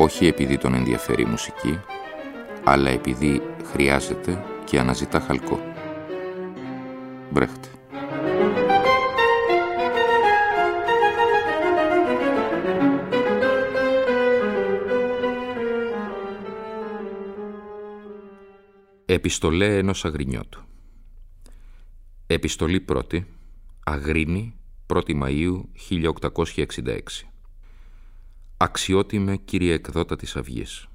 όχι επειδή τον ενδιαφέρει η μουσική, αλλά επειδή χρειάζεται και αναζητά χαλκό. Μπρέχτε. Επιστολέ ενός αγρινιώτου Επιστολή πρώτη Αγρίνη 1η Μαΐου 1866 Αξιότιμε κύριε εκδότα της Αυγής.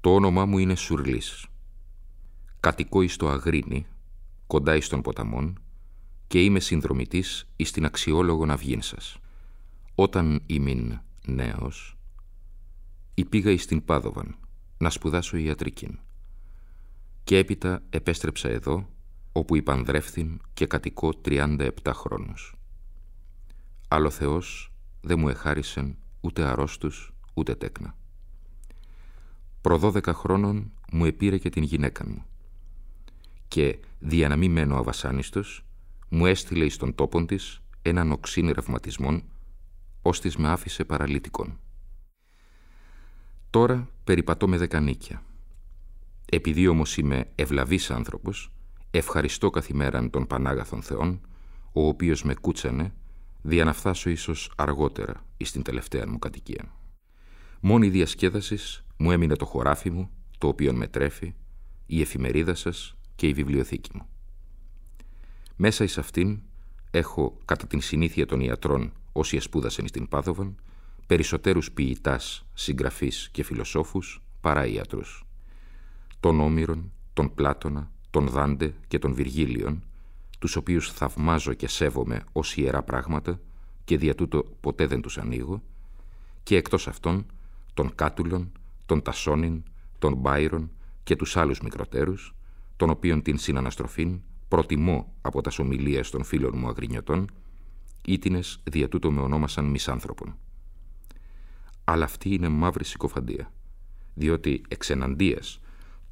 Το όνομά μου είναι Σουρλής. Κατοικώ εις το Αγρίνη κοντά εις των ποταμών και είμαι συνδρομητής εις την αξιόλογον αυγήν σας. Όταν ήμουν νέος υπήγα εις την Πάδοβαν να σπουδάσω ιατρικήν. Και έπειτα επέστρεψα εδώ όπου υπανδρεύθην και κατοικώ 37 χρόνους. Άλλο Θεός δεν μου εχάρισεν ούτε αρρώστους ούτε τέκνα. Προ 12 χρόνων μου επήρε και την γυναίκα μου και δια να μην μένω αβασάνιστος μου έστειλε εις τον τόπον της έναν οξύν ρευματισμόν ώστις με άφησε παραλυτικόν. Τώρα περιπατώ με δεκανίκια. Επειδή όμως είμαι ευλαβής άνθρωπος, ευχαριστώ καθ' ημέραν τον Πανάγαθον Θεόν, ο οποίος με κούτσανε, δια να φτάσω ίσως αργότερα εις την τελευταία μου κατοικία. Μόνη διασκέδασις μου έμεινε το χωράφι μου, το οποίο με τρέφει, η εφημερίδα σας και η βιβλιοθήκη μου. Μέσα εις αυτήν έχω, κατά την συνήθεια των ιατρών όσοι εσπούδασαν στην Πάδοβαν, περισσότερους ποιητάς, συγγραφείς και φιλοσόφους παρά ιατρούς. Τον Όμηρον, τον Πλάτωνα, τον Δάντε και τον Βυργίλιον, τους οποίους θαυμάζω και σέβομαι ως ιερά πράγματα και δια τούτο ποτέ δεν τους ανοίγω, και εκτός αυτών τον Κάτουλον, τον Τασόνιν, τον Μπάιρον και τους άλλους μικροτέρους, των οποίων την συναναστροφήν προτιμώ από τας ομιλία των φίλων μου αγρινιωτών, ήτινες δια τούτο με ονόμασαν μισάνθρωπον. Αλλά αυτή είναι μαύρη συκοφαντία, διότι εξεναντίας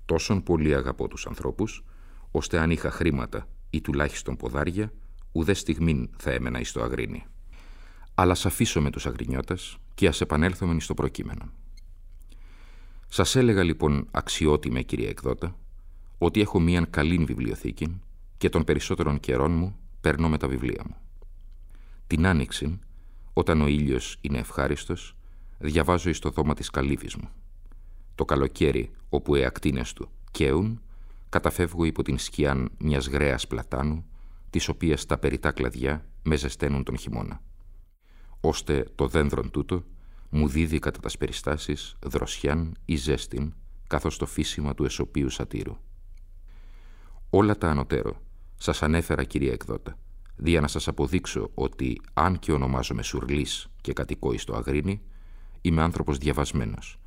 τόσον πολύ αγαπώ τους ανθρώπους, ώστε αν είχα χρήματα ή τουλάχιστον ποδάρια, ουδές στιγμήν θα έμενα εις το αγρίνι. Αλλά σ' αφήσω με τους αγρινιώτας και ας επανέλθουμε στο προκείμενο. Σας έλεγα λοιπόν αξιότιμε κύριε εκδότα, ότι έχω μίαν καλή βιβλιοθήκη και των περισσότερων καιρών μου παίρνω με τα βιβλία μου. Την άνοιξη, όταν ο ήλιος είναι ευχάριστος, διαβάζω εις το δώμα της καλύβης μου. Το καλοκαίρι, όπου οι ακτίνες του καίουν, καταφεύγω υπό την σκιάν μιας γρέας πλατάνου, της οποίας τα περιτά κλαδιά με ζεσταίνουν τον χειμώνα. Ώστε το δένδρον τούτο μου δίδει κατά τας περιστάσεις δροσιάν ή ζέστην, καθώς το φύσιμα του εσωπίου σατήρου. Όλα τα ανωτέρω σας ανέφερα κυρία εκδότα, δια να σας αποδείξω ότι αν και ονομάζομαι Σουρλής και κατοικώ στο Αγρίνι, είμαι άνθρωπος διαβασμένος.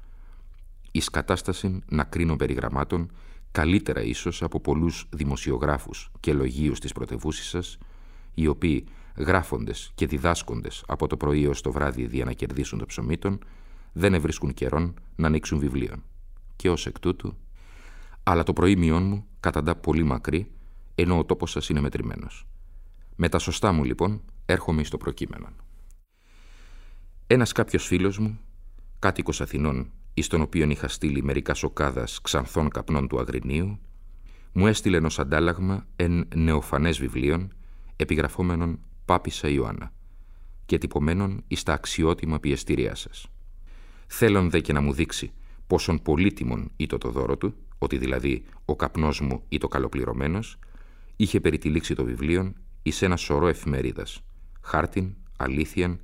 Εις κατάσταση να κρίνω περιγραμμάτων καλύτερα ίσως από πολλούς δημοσιογράφους και λογίους της πρωτεύουσής σας, οι οποίοι γράφοντες και διδάσκοντες από το πρωί ως το βράδυ για να κερδίσουν το ψωμί των, δεν ευρίσκουν καιρόν να ανοίξουν βιβλίων. Και ως εκ τούτου, αλλά το προήμιόν μου καταντά πολύ μακρύ, ενώ ο τόπος σας είναι μετρημένος. Με τα σωστά μου λοιπόν έρχομαι στο προκείμενο. Ένας κάποιος φίλος μου, κάτοικος Αθηνών εις τον οποίον είχα στείλει μερικά σοκάδας ξανθών καπνών του Αγρινίου, μου έστειλε ενός αντάλλαγμα εν νεοφανές βιβλίων, επιγραφόμενον Πάπησα Ιωάννα και τυπωμένων εις τα αξιότιμα πιεστήριά σας. Θέλον δε και να μου δείξει πόσον πολύτιμον ήταν το δώρο του, ότι δηλαδή ο καπνός μου ή το καλοπληρωμένος, είχε περιτυλίξει το βιβλίο εις ένα σωρό εφημερίδας, χάρτιν, αλήθιαν,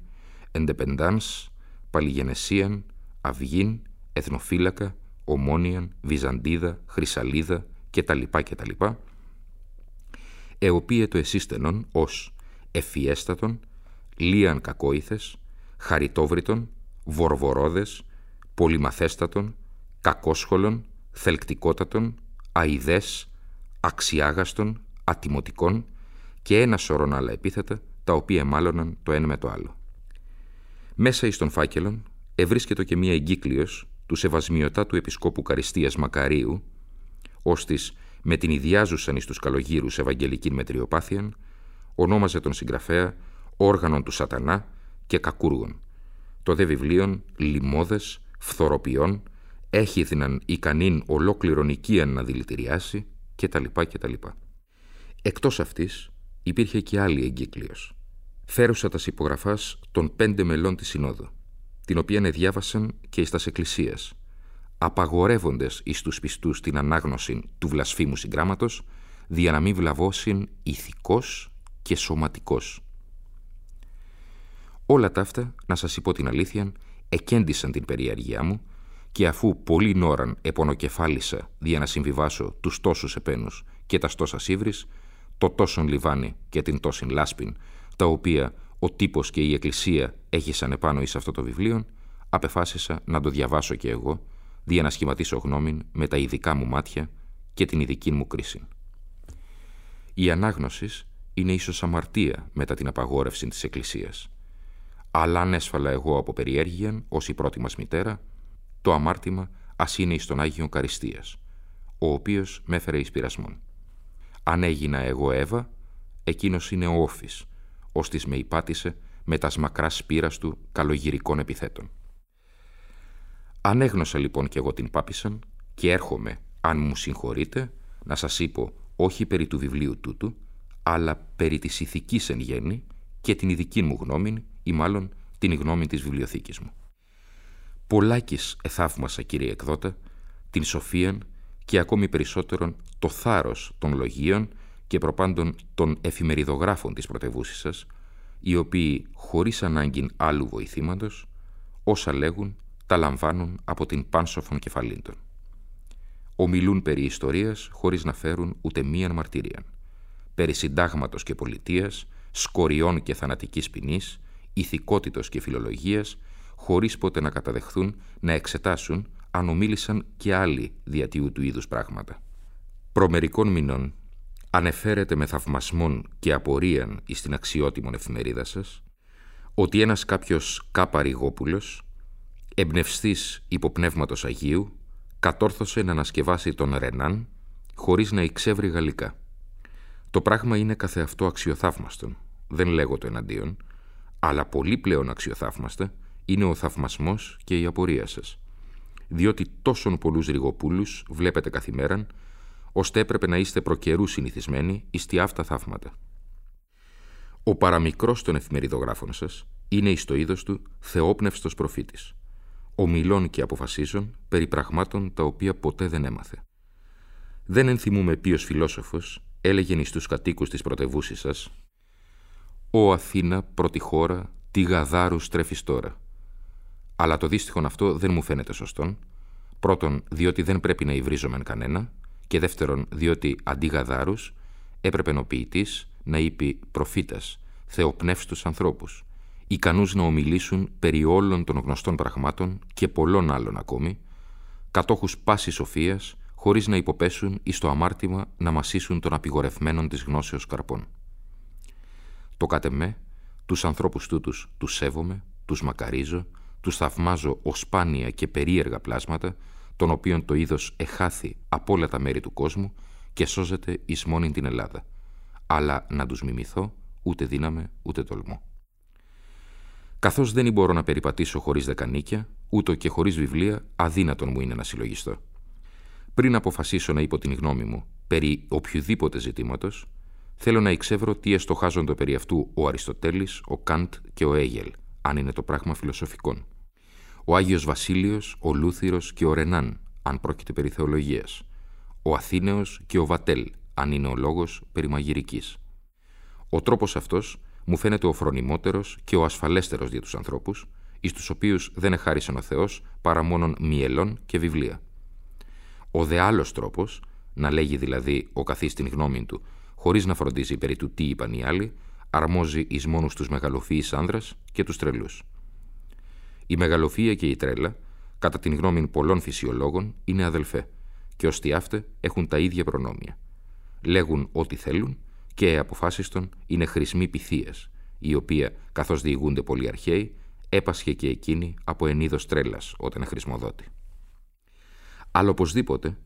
εντεπεντάνς, παλιγενεσίαν, αυγήν Εθνοφύλακα, Ομόνιαν, Βυζαντίδα, Χρυσαλίδα κτλ. κτλ. το εσύστενον ως εφιέστατον, λίαν κακόηθες, χαριτόβριτον, βορβορόδες, πολυμαθέστατον, κακόσχολον, θελκτικότατον, αηδές, αξιάγαστον, ατιμωτικών και ένα σωρό άλλα επίθετα, τα οποία μάλλοναν το ένα με το άλλο. Μέσα εις των φάκελων ευρίσκεται και μία εγκύκλιος του σεβασμιωτά του Επισκόπου Καριστίας Μακαρίου, ώστις με την ιδιάζουσαν εις τους καλογύρους Ευαγγελική Μετριοπάθειαν, ονόμαζε τον συγγραφέα όργανον του σατανά και κακούργων. Το δε βιβλίον λιμόδες, φθοροποιών, έχει διναν ικανήν ολόκληρον οικίαν να δηλητηριάσει κτλ. κτλ. Εκτός αυτής υπήρχε και άλλη εγκύκλιος. Φέρουσα τας υπογραφάς των πέντε μελών της Συνόδου, την οποία διάβασαν και εις τας εκκλησίας, απαγορεύοντες εις τους πιστούς την ανάγνωση του βλασφήμου συγγράμματος, δια να μην βλαβώσιν ηθικός και σωματικός. Όλα τα αυτά, να σας πω την αλήθεια, εκέντησαν την περιέργειά μου και αφού πολύ νόραν επωνοκεφάλισα δια να συμβιβάσω τους τόσους επένους και τας τόσας σύβρις, το τόσον λιβάνι και την τόσην λάσπιν, τα οποία ο τύπος και η εκκλησία έχησαν επάνω εις αυτό το βιβλίο, απεφάσισα να το διαβάσω και εγώ, δια να σχηματίσω γνώμην με τα ειδικά μου μάτια και την ειδική μου κρίση. Η ανάγνωσης είναι ίσως αμαρτία μετά την απαγόρευση της Εκκλησίας. Αλλά αν έσφαλα εγώ από περιέργεια, ως η πρώτη μας μητέρα, το αμάρτημα ας είναι εις τον Άγιον Καριστίας, ο οποίος με έφερε εις πειρασμόν. Αν έγινα εγώ Εύα, εκείνος είναι ο όφης, ώστις με υπάτησε με τας μακράς σπήρας του καλογυρικών επιθέτων. Ανέγνωσα λοιπόν κι εγώ την πάπησαν και έρχομαι, αν μου συγχωρείτε, να σας είπω όχι περί του βιβλίου τούτου, αλλά περί της ηθικής εν γέννη και την ειδική μου γνώμη ή μάλλον την γνώμη της βιβλιοθήκης μου. Πολλάκις εθαύμασα, κύριε εκδότα, την σοφίαν και ακόμη περισσότερον το θάρρος των λογίων και προπάντων των εφημεριδογράφων της πρωτεύουσης σας, οι οποίοι, χωρίς ανάγκη άλλου βοηθήματος, όσα λέγουν, τα λαμβάνουν από την πάνσοφων κεφαλήντων. Ομιλούν περί ιστορίας χωρίς να φέρουν ούτε μίαν μαρτυρία. Περί συντάγματος και πολιτείας, σκοριών και θανατικής ποινής, ηθικότητος και φιλολογίας, χωρίς ποτέ να καταδεχθούν, να εξετάσουν αν ομίλησαν και άλλοι διατιού του είδους πράγματα. Προμερικών μηνών ανεφέρεται με θαυμασμόν και απορίαν εις την αξιότιμον εφημερίδα σας ότι ένας κάποιος κάπαριγόπουλος, εμπνευστής υποπνεύματος Αγίου, κατόρθωσε να ανασκευάσει τον Ρενάν χωρίς να εξεύρει γαλλικά. Το πράγμα είναι καθεαυτό αξιοθαύμαστον, δεν λέγω το εναντίον, αλλά πολύ πλέον αξιοθαύμαστα είναι ο θαυμασμός και η απορία σας. Διότι τόσον πολλούς ρηγοπούλους βλέπετε καθημέραν, ώστε έπρεπε να είστε προκαιρού συνηθισμένοι εις τι αυτά θαύματα. Ο παραμικρός των εφημεριδογράφων σας είναι εις το είδος του θεόπνευστος προφήτης. Ομιλών και αποφασίζων περί πραγμάτων τα οποία ποτέ δεν έμαθε. Δεν ενθυμούμε ποιος φιλόσοφος έλεγε εις τους κατοίκους της πρωτευούσης σας «Ο Αθήνα πρώτη χώρα, τι γαδάρου τρέφεις τώρα». Αλλά το δύστιχον αυτό δεν μου φαίνεται σωστόν. Πρώτον, διότι δεν πρέπει να υβρίζομεν κανένα και δεύτερον, διότι αντί γαδάρους έπρεπε ο ποιητής να είπε προφήτας, θεοπνεύστους ανθρώπους, ικανούς να ομιλήσουν περί όλων των γνωστών πραγμάτων και πολλών άλλων ακόμη, κατόχους πάσης σοφίας, χωρίς να υποπέσουν εις το αμάρτημα να μασίσουν των απειγορευμένων της γνώσεως καρπών. Το κάτε με, τους ανθρώπους τούτους τους σέβομαι, τους μακαρίζω, τους θαυμάζω ως σπάνια και περίεργα πλάσματα, των οποίων το είδος εχάθη από όλα τα μέρη του κόσμου και σώζεται εις μόνη την Ελλάδα. Αλλά να τους μιμηθώ ούτε δύναμε ούτε τολμώ. Καθώς δεν μπορώ να περιπατήσω χωρίς δεκανίκια, ούτω και χωρίς βιβλία, αδύνατον μου είναι να συλλογιστώ. Πριν αποφασίσω να είπω την γνώμη μου περί οποιοδήποτε ζητήματος, θέλω να εξεύρω τι εστοχάζονται περί αυτού ο Αριστοτέλης, ο Καντ και ο Έγελ, αν είναι το πράγμα φιλοσοφικών ο Άγιος Βασίλειος, ο Λούθυρος και ο Ρενάν, αν πρόκειται περί θεολογίας, ο Αθήνεος και ο Βατέλ, αν είναι ο λόγος περί μαγειρικής. Ο τρόπος αυτός μου φαίνεται ο φρονιμότερος και ο ασφαλέστερος για τους ανθρώπους, εις τους οποίους δεν εχάρισαν ο Θεός παρά μόνον μυελών και βιβλία. Ο δε άλλος τρόπος, να λέγει δηλαδή ο καθής την γνώμη του, χωρίς να φροντίζει περί του τι είπαν οι άλλοι, αρμόζει εις μόνους τους μεγαλοφύης άνδρας και τους τρελούς. Η μεγαλοφία και η τρέλα κατά την γνώμη πολλών φυσιολόγων, είναι αδελφέ και ως αυτέ έχουν τα ίδια προνόμια. Λέγουν ό,τι θέλουν και αποφάσιστον είναι χρησμοί πυθίας, η οποία, καθώς διηγούνται πολλοί αρχαίοι, έπασχε και εκείνη από ενίδος τρέλας όταν χρησμοδότη. Αλλά οπωσδήποτε,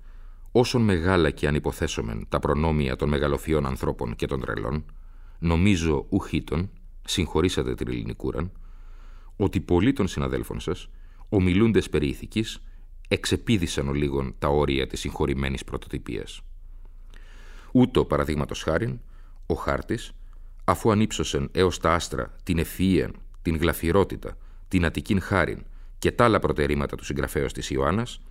όσον μεγάλα και αν υποθέσομεν τα προνόμια των μεγαλοφιών ανθρώπων και των τρελών, νομίζω ουχήτων, συγχωρήσατε την ελληνικούραν, ότι πολλοί των συναδέλφων σας, ομιλούντες περί ηθικής, εξεπίδησαν ολίγων τα όρια της συγχωρημένης πρωτοτυπίας. Ούτω, παραδείγματος χάριν, ο χάρτης, αφού ανύψωσεν έως τα άστρα την ευφυΐα, την γλαφυρότητα, την αττικήν χάριν και τα άλλα προτερήματα του συγγραφέως της Ιωάννας,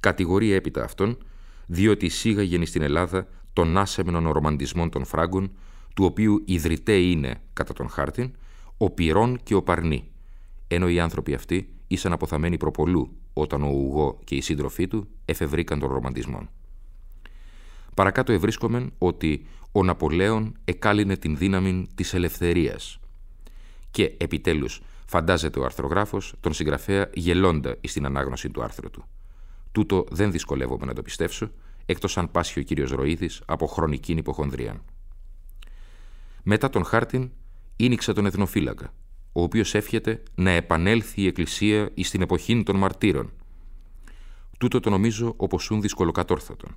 κατηγορεί έπειτα αυτόν, διότι εισήγαγεν στην Ελλάδα των άσεμνων ρομαντισμών των Φράγκων, του οποίου ιδρυτέ είναι, κατά τον χάρτην, ο Πυρών και ο Παρνή, ενώ οι άνθρωποι αυτοί ήσαν αποθαμένοι προπολού όταν ο Ουγό και οι σύντροφοί του εφευρήκαν των ρομαντισμών. Παρακάτω ευρίσκομεν ότι ο Ναπολέον εκάλυνε την δύναμη της ελευθερίας και επιτέλους φαντάζεται ο αρθρογράφος τον συγγραφέα γελώντα στην ανάγνωση του άρθρου του. Τούτο δεν δυσκολεύομαι να το πιστέψω, εκτός αν πάσχει ο κύριος Ροίδης από χρονική υποχονδρία. Μετά τον χάρτην ίνιξε τον εθνοφύλακα, ο οποίος εύχεται να επανέλθει η Εκκλησία εις την εποχή των μαρτύρων. Τούτο το νομίζω όπως ούν δυσκολοκατόρθωτον.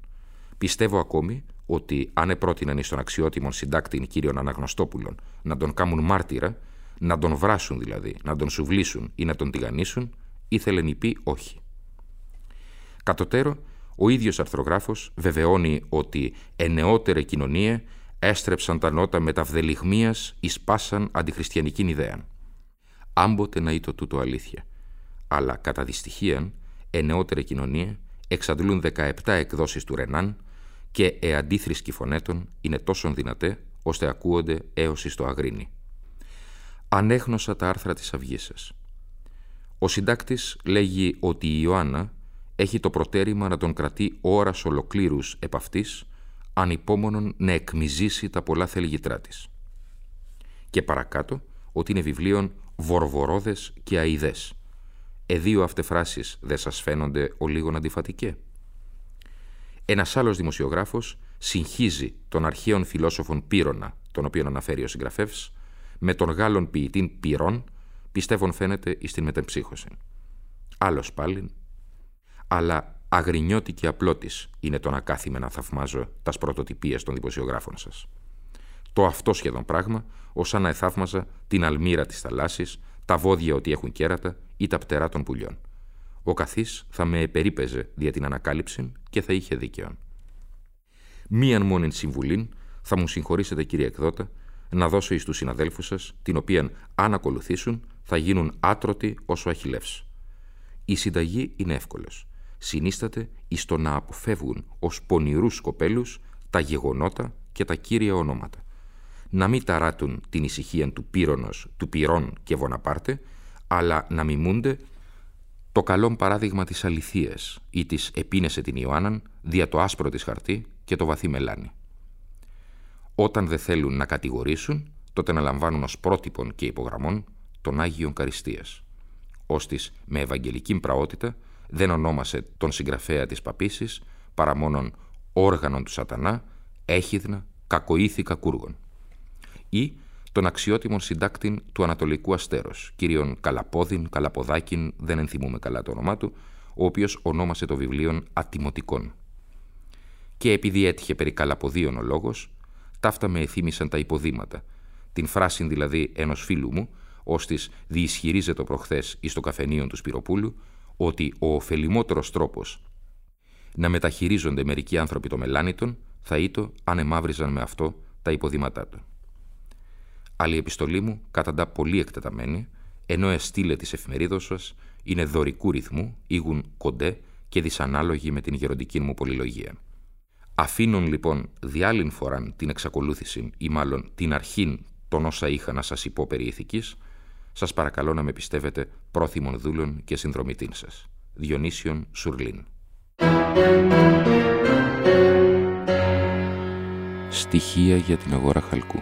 Πιστεύω ακόμη ότι αν επρότειναν εις τον αξιότιμον συντάκτη κύριον Αναγνωστόπουλον να τον κάμουν μάρτυρα, να τον βράσουν δηλαδή, να τον σουβλήσουν ή να τον τηγανίσουν, ήθελε να πει όχι. Κατωτέρω, ο ίδιος αρθρογράφος βεβαιώνει ότι ενεότερη κοινωνία έστρεψαν τα νότα μεταυδελιγμίας εις πάσαν αντιχριστιανικήν ιδέα. Άμποτε να είτο τούτο αλήθεια. Αλλά κατά δυστυχίαν, ενεότερη κοινωνία εξαντλούν 17 εκδόσεις του Ρενάν και εαντίθρησκοι φωνέτων είναι τόσο δυνατέ ώστε ακούονται έως εις το αγρίνι. Ανέγνωσα τα άρθρα της αυγής σας. Ο συντάκτης λέγει ότι η Ιωάννα έχει το προτέρημα να τον κρατεί ώρας ολοκλήρους επ' αυτής, ανυπόμονον να εκμυζήσει τα πολλά θελγητρά της. Και παρακάτω ότι είναι βιβλίων βορβορόδες και αηδές. Εδίο αυτεφράσεις δεν σας φαίνονται ο λίγων αντιφατικέ. Ένας άλλος δημοσιογράφος συγχύζει τον αρχαίον φιλόσοφον Πύρονα, τον οποίον αναφέρει ο συγγραφεύς, με τον Γάλλον ποιητήν Πυρών, πιστεύων φαίνεται εις την μετεμψύχωση. Άλλος πάλιν, αλλά αγρινιώτη και απλότης είναι το να κάθιμε να θαυμάζω τας πρωτοτυπίες των δημοσιογράφων σας. Το αυτό σχεδόν πράγμα, ως να εθαύμαζα την αλμύρα της θαλάσσης, τα βόδια ότι έχουν κέρατα ή τα πτερά των πουλιών. Ο καθής θα με επερίπεζε δια την ανακάλυψη και θα είχε δίκαιον. Μίαν μόνη συμβουλήν θα μου συγχωρήσετε κύριε εκδότα να δώσω εις τους συναδέλφους σας, την οποία αν ακολουθήσουν θα γίνουν άτρωτοι όσο αχιλεύς. Η συνταγή είναι εύκολος. Συνίσταται εις το να αποφεύγουν ως πονηρούς κοπέλους τα γεγονότα και τα κύρια ονόματα. Να μην ταράτουν την ησυχία του Πύρονος, του Πυρών και Βοναπάρτε, αλλά να μιμούνται το καλό παράδειγμα της αληθείας ή της επίνεσε την Ιωάνναν δια το άσπρο της χαρτί και το βαθύ μελάνι. Όταν δεν θέλουν να κατηγορήσουν, τότε να λαμβάνουν ως πρότυπον και υπογραμμών τον Άγιον Καριστίας. Ώστις με ευαγγελική πραότητα δεν ονόμασε τον συγγραφέα της παπίσης παρά μόνον όργανον του σατανά, έχιδνα, κακοήθη κούργων. Ή τον αξιότιμον συντάκτην του Ανατολικού Αστέρος, κύριον Καλαπόδιν, Καλαποδάκιν, δεν ενθυμούμε καλά το όνομά του, ο οποίος ονόμασε το βιβλίο Ατιμωτικών. Και επειδή έτυχε περί Καλαποδίων ο λόγος, ταύτα με εθύμησαν τα υποδήματα. Την φράση δηλαδή ενός φίλου μου, ώστις διισχυρίζεται προχθές εις το καφενείο του Σπυροπούλου, ότι ο ωφελημότερος τρόπος να μεταχειρίζονται μερικοί άνθρωποι το μελάνιτον θα ήτο αν εμάβριζαν με αυτό τα υποδήματά του. Άλλη επιστολή μου, καταντά πολύ εκτεταμένη, ενώ εστίλε της εφημερίδος σας, είναι δωρικού ρυθμού, ήγουν κοντέ και δυσανάλογοι με την γεροντική μου πολυλογία. Αφήνων λοιπόν διάλην φοράν την εξακολούθηση ή μάλλον την αρχήν των όσα είχα να σας υπό περί ηθικής, σας παρακαλώ να με πιστεύετε πρόθυμων δούλων και συνδρομητήν σας. Διονύσιον Σουρλίν. Στοιχεία για την αγορά χαλκού.